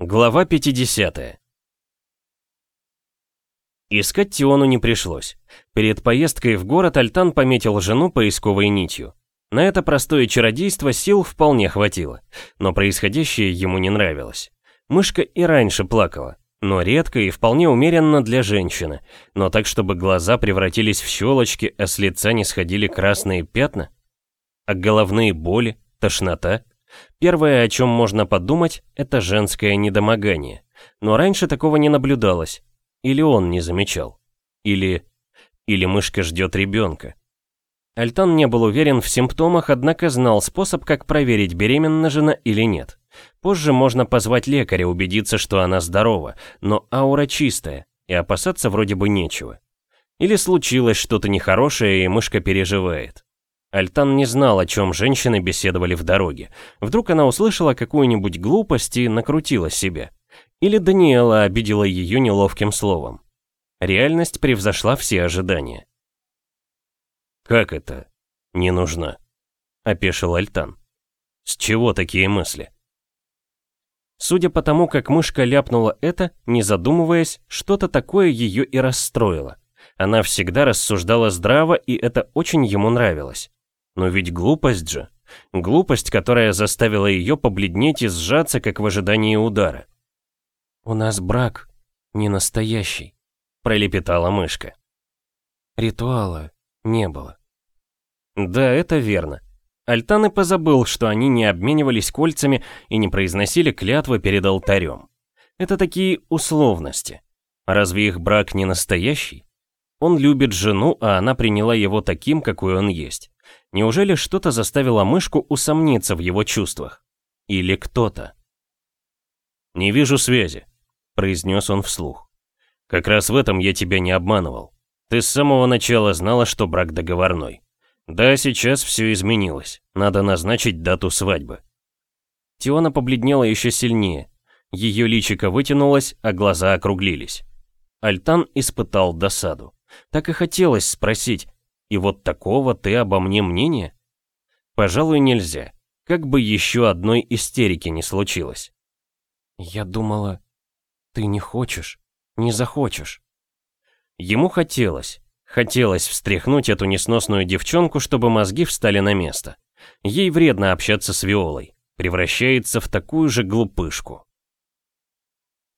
Глава 50 Искать Тиону не пришлось. Перед поездкой в город Альтан пометил жену поисковой нитью. На это простое чародейство сил вполне хватило, но происходящее ему не нравилось. Мышка и раньше плакала, но редко и вполне умеренно для женщины, но так, чтобы глаза превратились в щелочки, а с лица не сходили красные пятна. А головные боли, тошнота — Первое, о чем можно подумать, это женское недомогание. Но раньше такого не наблюдалось. Или он не замечал. Или... Или мышка ждет ребенка. Альтан не был уверен в симптомах, однако знал способ, как проверить, беременна жена или нет. Позже можно позвать лекаря, убедиться, что она здорова, но аура чистая, и опасаться вроде бы нечего. Или случилось что-то нехорошее, и мышка переживает. Альтан не знал, о чем женщины беседовали в дороге. Вдруг она услышала какую-нибудь глупость и накрутила себя. Или Даниэла обидела ее неловким словом. Реальность превзошла все ожидания. «Как это? Не нужна?» — опешил Альтан. «С чего такие мысли?» Судя по тому, как мышка ляпнула это, не задумываясь, что-то такое ее и расстроило. Она всегда рассуждала здраво, и это очень ему нравилось. Но ведь глупость же. Глупость, которая заставила ее побледнеть и сжаться, как в ожидании удара. «У нас брак не настоящий», — пролепетала мышка. Ритуала не было. Да, это верно. Альтан и позабыл, что они не обменивались кольцами и не произносили клятвы перед алтарем. Это такие условности. Разве их брак не настоящий? Он любит жену, а она приняла его таким, какой он есть. Неужели что-то заставило мышку усомниться в его чувствах? Или кто-то? «Не вижу связи», — произнес он вслух. «Как раз в этом я тебя не обманывал. Ты с самого начала знала, что брак договорной. Да, сейчас все изменилось. Надо назначить дату свадьбы». Тиона побледнела еще сильнее. Ее личико вытянулось, а глаза округлились. Альтан испытал досаду. Так и хотелось спросить, и вот такого ты обо мне мнения? Пожалуй, нельзя. Как бы еще одной истерики не случилось. Я думала, ты не хочешь, не захочешь. Ему хотелось. Хотелось встряхнуть эту несносную девчонку, чтобы мозги встали на место. Ей вредно общаться с Виолой. Превращается в такую же глупышку.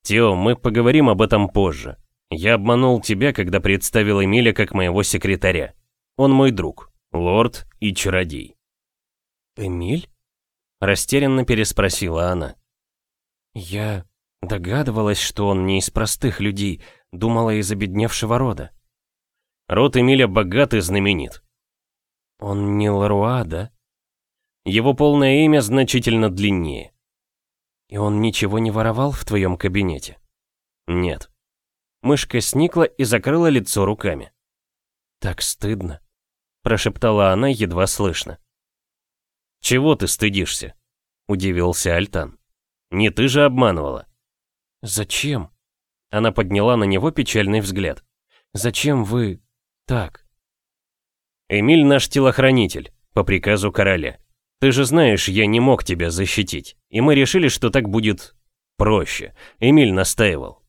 Тео, мы поговорим об этом позже. Я обманул тебя, когда представил Эмиля как моего секретаря. Он мой друг, лорд и чародей. «Эмиль?» — растерянно переспросила она. «Я догадывалась, что он не из простых людей, думала из обедневшего рода». «Род Эмиля богат и знаменит». «Он не Ларуа, да?» Его полное имя значительно длиннее. «И он ничего не воровал в твоем кабинете?» «Нет». Мышка сникла и закрыла лицо руками. «Так стыдно», прошептала она едва слышно. «Чего ты стыдишься?» — удивился Альтан. «Не ты же обманывала». «Зачем?» Она подняла на него печальный взгляд. «Зачем вы... так?» «Эмиль наш телохранитель, по приказу короля. Ты же знаешь, я не мог тебя защитить, и мы решили, что так будет проще. Эмиль настаивал».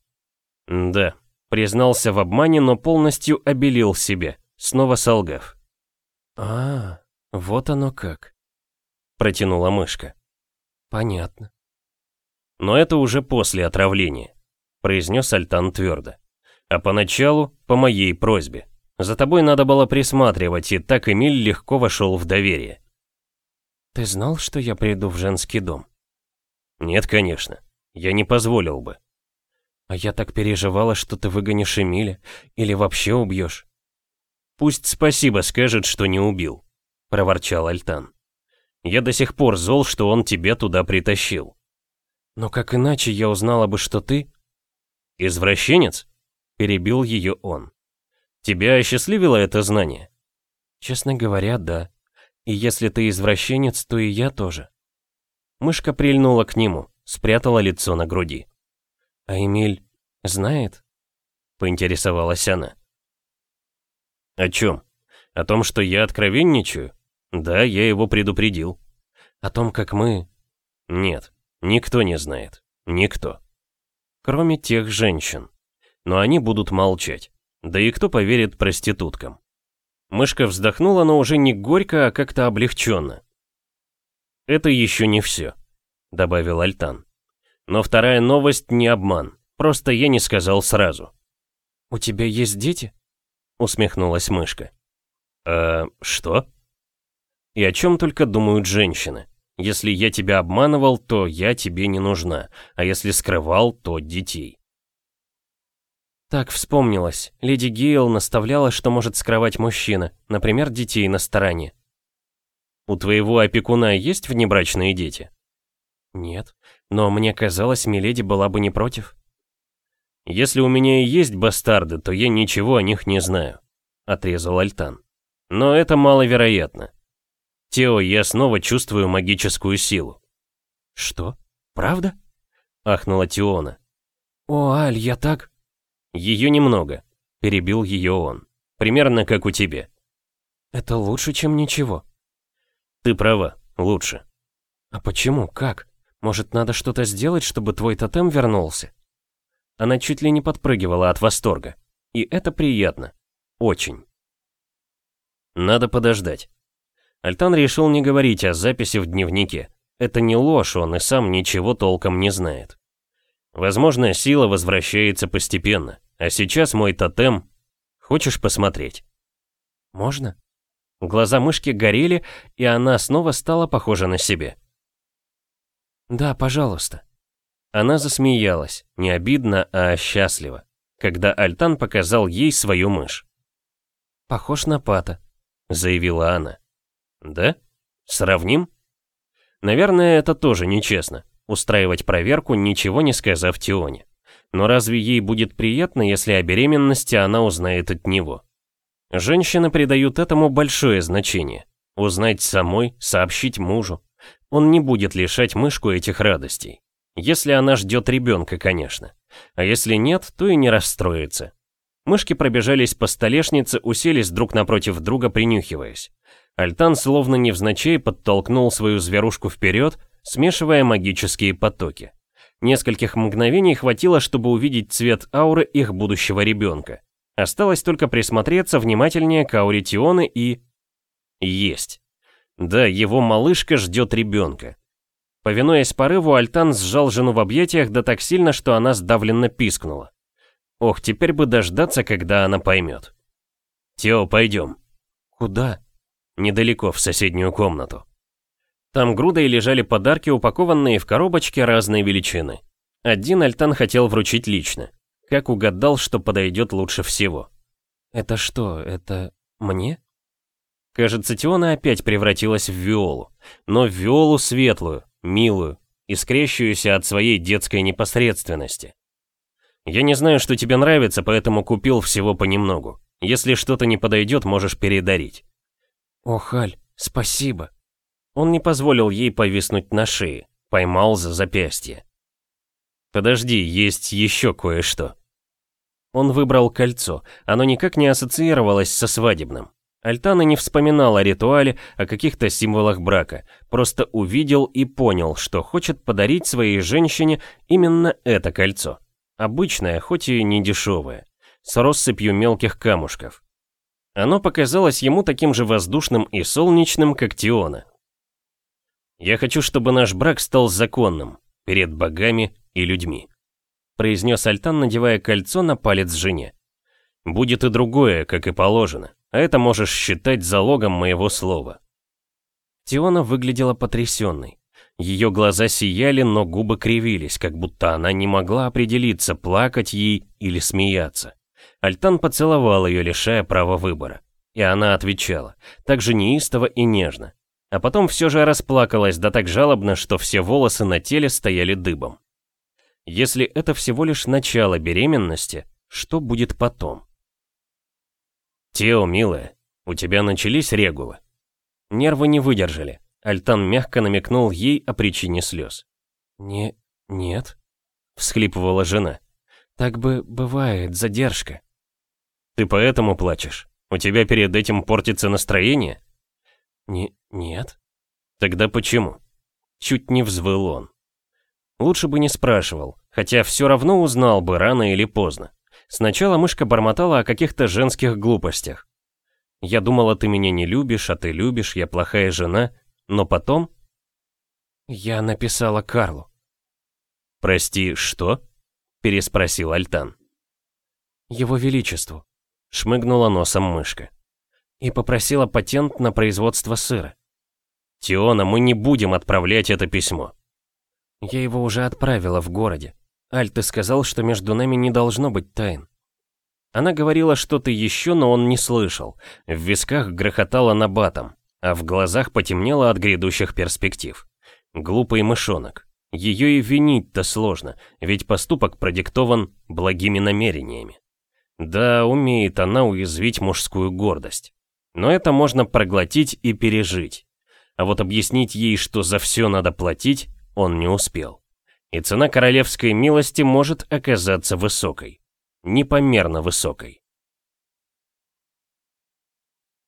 «Да», признался в обмане, но полностью обелил себя, снова солгав. «А, вот оно как», — протянула мышка. «Понятно». «Но это уже после отравления», — произнес Альтан твердо. «А поначалу, по моей просьбе. За тобой надо было присматривать, и так Эмиль легко вошел в доверие». «Ты знал, что я приду в женский дом?» «Нет, конечно. Я не позволил бы». «А я так переживала, что ты выгонишь Эмиля, или вообще убьешь. «Пусть спасибо скажет, что не убил», — проворчал Альтан. «Я до сих пор зол, что он тебя туда притащил». «Но как иначе я узнала бы, что ты...» «Извращенец?» — перебил ее он. «Тебя осчастливило это знание?» «Честно говоря, да. И если ты извращенец, то и я тоже». Мышка прильнула к нему, спрятала лицо на груди. «А Эмиль знает?» — поинтересовалась она. О чем? О том, что я откровенничаю? Да, я его предупредил. О том, как мы... Нет, никто не знает. Никто. Кроме тех женщин. Но они будут молчать. Да и кто поверит проституткам? Мышка вздохнула, но уже не горько, а как-то облегченно. «Это еще не все», — добавил Альтан. «Но вторая новость не обман, просто я не сказал сразу». «У тебя есть дети?» — усмехнулась мышка. «Э, что?» «И о чем только думают женщины. Если я тебя обманывал, то я тебе не нужна, а если скрывал, то детей». Так вспомнилось. Леди Гейл наставляла, что может скрывать мужчина, например, детей на стороне. «У твоего опекуна есть внебрачные дети?» «Нет, но мне казалось, Миледи была бы не против». «Если у меня и есть бастарды, то я ничего о них не знаю», — отрезал Альтан. «Но это маловероятно. Тео, я снова чувствую магическую силу». «Что? Правда?» — ахнула Теона. «О, Аль, я так...» «Ее немного», — перебил ее он. «Примерно как у тебя». «Это лучше, чем ничего». «Ты права, лучше». «А почему? Как? Может, надо что-то сделать, чтобы твой тотем вернулся?» Она чуть ли не подпрыгивала от восторга. И это приятно. Очень. Надо подождать. Альтан решил не говорить о записи в дневнике. Это не ложь, он и сам ничего толком не знает. Возможно, сила возвращается постепенно. А сейчас мой тотем... Хочешь посмотреть? Можно? Глаза мышки горели, и она снова стала похожа на себя. Да, пожалуйста. Она засмеялась, не обидно, а счастливо, когда Альтан показал ей свою мышь. «Похож на Пата», — заявила она. «Да? Сравним?» Наверное, это тоже нечестно, устраивать проверку, ничего не сказав Тионе. Но разве ей будет приятно, если о беременности она узнает от него? Женщины придают этому большое значение. Узнать самой, сообщить мужу. Он не будет лишать мышку этих радостей. Если она ждет ребенка, конечно. А если нет, то и не расстроится. Мышки пробежались по столешнице, уселись друг напротив друга, принюхиваясь. Альтан словно невзначай подтолкнул свою зверушку вперед, смешивая магические потоки. Нескольких мгновений хватило, чтобы увидеть цвет ауры их будущего ребенка. Осталось только присмотреться внимательнее к ауре Тионы и... Есть. Да, его малышка ждет ребенка. Повинуясь порыву, Альтан сжал жену в объятиях да так сильно, что она сдавленно пискнула. Ох, теперь бы дождаться, когда она поймет. «Тео, пойдем». «Куда?» «Недалеко, в соседнюю комнату». Там грудой лежали подарки, упакованные в коробочки разной величины. Один Альтан хотел вручить лично. Как угадал, что подойдет лучше всего. «Это что, это мне?» Кажется, Теона опять превратилась в Виолу. Но в Виолу светлую, милую, искрящуюся от своей детской непосредственности. Я не знаю, что тебе нравится, поэтому купил всего понемногу. Если что-то не подойдет, можешь передарить. О, Халь, спасибо. Он не позволил ей повиснуть на шее, поймал за запястье. Подожди, есть еще кое-что. Он выбрал кольцо, оно никак не ассоциировалось со свадебным. Альтана не вспоминал о ритуале, о каких-то символах брака, просто увидел и понял, что хочет подарить своей женщине именно это кольцо. Обычное, хоть и не дешевое, с россыпью мелких камушков. Оно показалось ему таким же воздушным и солнечным, как Тиона. «Я хочу, чтобы наш брак стал законным, перед богами и людьми», произнес Альтан, надевая кольцо на палец жене. «Будет и другое, как и положено а это можешь считать залогом моего слова». Тиона выглядела потрясенной. Ее глаза сияли, но губы кривились, как будто она не могла определиться, плакать ей или смеяться. Альтан поцеловал ее, лишая права выбора. И она отвечала, так же неистово и нежно. А потом все же расплакалась, да так жалобно, что все волосы на теле стояли дыбом. Если это всего лишь начало беременности, что будет потом? «Тео, милая, у тебя начались регулы?» Нервы не выдержали. Альтан мягко намекнул ей о причине слез. «Не... нет», — всхлипывала жена. «Так бы бывает, задержка». «Ты поэтому плачешь? У тебя перед этим портится настроение?» «Не... нет». «Тогда почему?» Чуть не взвыл он. Лучше бы не спрашивал, хотя все равно узнал бы рано или поздно. Сначала мышка бормотала о каких-то женских глупостях. Я думала, ты меня не любишь, а ты любишь, я плохая жена. Но потом... Я написала Карлу. «Прости, что?» — переспросил Альтан. «Его Величеству», — шмыгнула носом мышка. «И попросила патент на производство сыра». «Тиона, мы не будем отправлять это письмо». «Я его уже отправила в городе. Аль, ты сказал, что между нами не должно быть тайн». Она говорила что-то еще, но он не слышал. В висках грохотало набатом, а в глазах потемнело от грядущих перспектив. Глупый мышонок. Ее и винить-то сложно, ведь поступок продиктован благими намерениями. Да, умеет она уязвить мужскую гордость. Но это можно проглотить и пережить. А вот объяснить ей, что за все надо платить, он не успел. И цена королевской милости может оказаться высокой. Непомерно высокой.